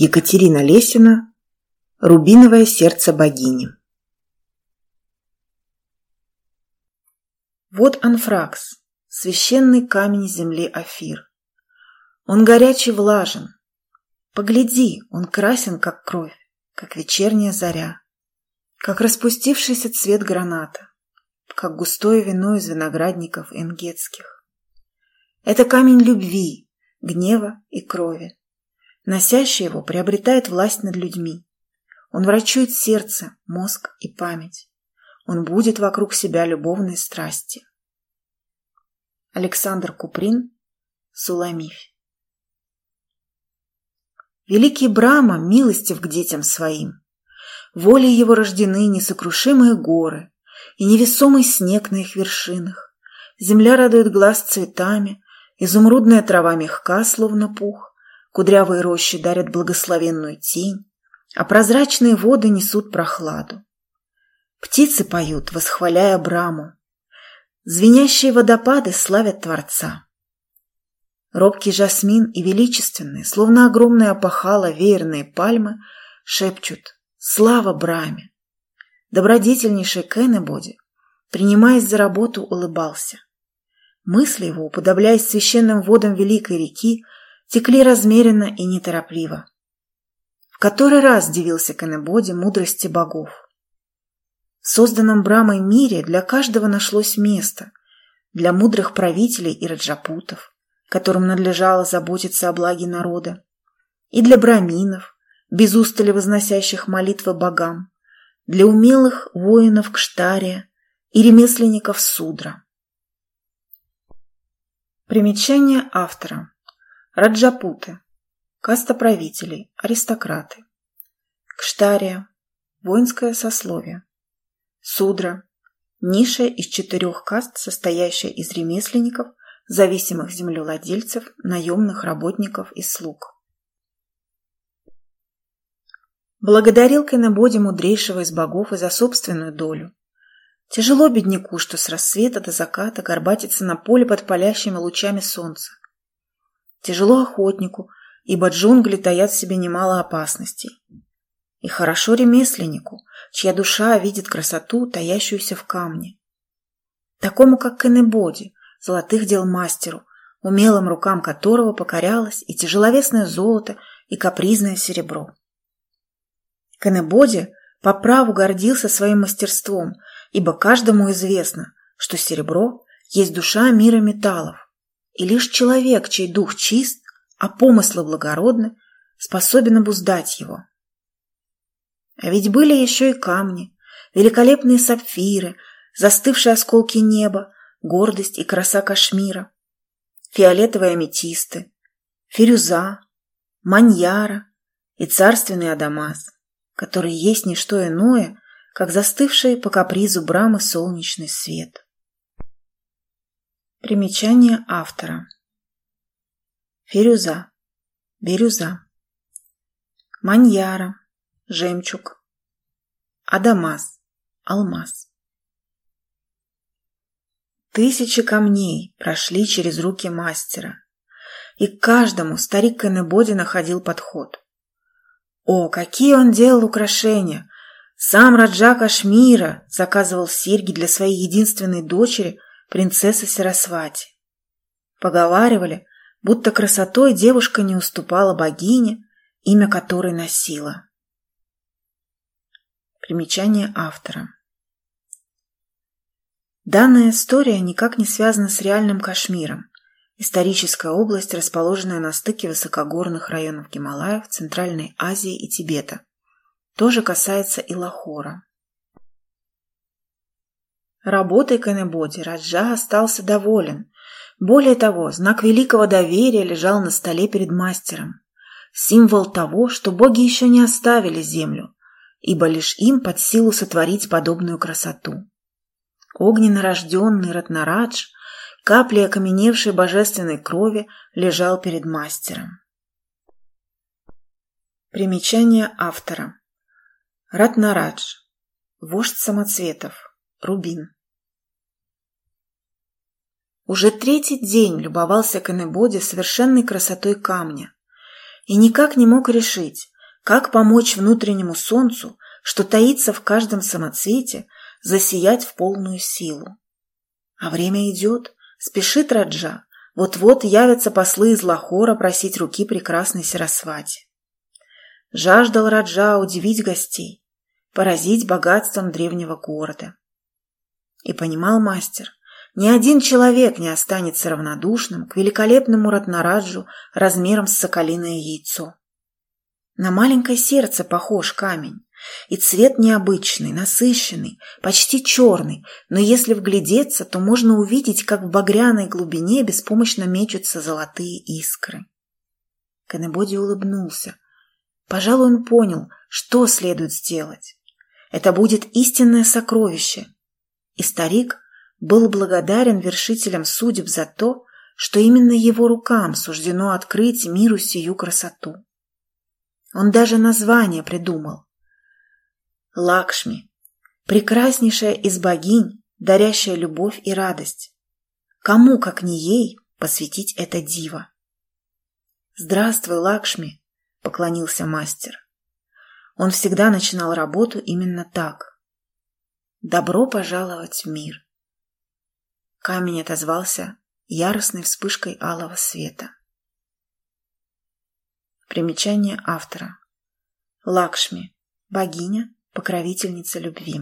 Екатерина Лесина «Рубиновое сердце богини». Вот анфракс, священный камень земли Афир. Он горячий влажен. Погляди, он красен, как кровь, как вечерняя заря, как распустившийся цвет граната, как густое вино из виноградников энгетских. Это камень любви, гнева и крови. Носящий его приобретает власть над людьми. Он врачует сердце, мозг и память. Он будет вокруг себя любовной страсти. Александр Куприн, Суламифь Великий Брама милостив к детям своим. Волей его рождены несокрушимые горы и невесомый снег на их вершинах. Земля радует глаз цветами, изумрудная трава мягка, словно пух, Кудрявые рощи дарят благословенную тень, а прозрачные воды несут прохладу. Птицы поют, восхваляя Браму. Звенящие водопады славят Творца. Робкий жасмин и величественные, словно огромная опахала, веерные пальмы шепчут «Слава Браме!». Добродетельнейший Кеннебоди, принимаясь за работу, улыбался. Мысли его, уподобляясь священным водам великой реки, текли размеренно и неторопливо. В который раз дивился Канебоди мудрости богов. В созданном Брамой мире для каждого нашлось место, для мудрых правителей и раджапутов, которым надлежало заботиться о благе народа, и для браминов, без устали возносящих молитвы богам, для умелых воинов Кштария и ремесленников Судра. Примечание автора. Раджапуты – каста правителей, аристократы. Кштария – воинское сословие. Судра – ниша из четырех каст, состоящая из ремесленников, зависимых землевладельцев, наемных работников и слуг. Благодарил Кеннебоди мудрейшего из богов и за собственную долю. Тяжело бедняку, что с рассвета до заката горбатится на поле под палящими лучами солнца. Тяжело охотнику, ибо джунгли таят в себе немало опасностей. И хорошо ремесленнику, чья душа видит красоту, таящуюся в камне. Такому, как Кеннебоди, золотых дел мастеру, умелым рукам которого покорялось и тяжеловесное золото, и капризное серебро. Кеннебоди по праву гордился своим мастерством, ибо каждому известно, что серебро есть душа мира металлов, и лишь человек, чей дух чист, а помыслы благородны, способен обуздать его. А ведь были еще и камни, великолепные сапфиры, застывшие осколки неба, гордость и краса Кашмира, фиолетовые аметисты, фирюза, маньяра и царственный адамас, который есть не что иное, как застывший по капризу Брамы солнечный свет. Примечание автора. Фирюза. Бирюза. Маньяра. Жемчуг. Адамас. Алмаз. Тысячи камней прошли через руки мастера, и к каждому старик Кеннебоди находил подход. О, какие он делал украшения! Сам Раджа Кашмира заказывал серьги для своей единственной дочери – принцесса Сарасвати. Поговаривали, будто красотой девушка не уступала богине, имя которой носила. Примечание автора. Данная история никак не связана с реальным Кашмиром, историческая область, расположенная на стыке высокогорных районов Гималаев, Центральной Азии и Тибета. Тоже касается и Лахора. Работой Канебоди Раджа остался доволен. Более того, знак великого доверия лежал на столе перед мастером. Символ того, что боги еще не оставили землю, ибо лишь им под силу сотворить подобную красоту. Огненно рожденный Ратнарадж, капли окаменевшей божественной крови, лежал перед мастером. Примечание автора. Ратнарадж. Вождь самоцветов. Рубин. Уже третий день любовался Канебоди совершенной красотой камня. и никак не мог решить, как помочь внутреннему солнцу, что таится в каждом самоцвете, засиять в полную силу. А время идет, спешит Раджа, вот-вот явятся послы из Лахора просить руки прекрасной Сарасвати. Жаждал Раджа удивить гостей, поразить богатством древнего города. И понимал мастер, ни один человек не останется равнодушным к великолепному Ратнараджу размером с соколиное яйцо. На маленькое сердце похож камень, и цвет необычный, насыщенный, почти черный, но если вглядеться, то можно увидеть, как в багряной глубине беспомощно мечутся золотые искры. Канебоди улыбнулся. Пожалуй, он понял, что следует сделать. Это будет истинное сокровище. И старик был благодарен вершителям судеб за то, что именно его рукам суждено открыть миру сию красоту. Он даже название придумал. Лакшми, прекраснейшая из богинь, дарящая любовь и радость. Кому, как не ей, посвятить это диво? «Здравствуй, Лакшми!» — поклонился мастер. Он всегда начинал работу именно так. «Добро пожаловать в мир!» Камень отозвался яростной вспышкой алого света. Примечание автора. Лакшми – богиня, покровительница любви.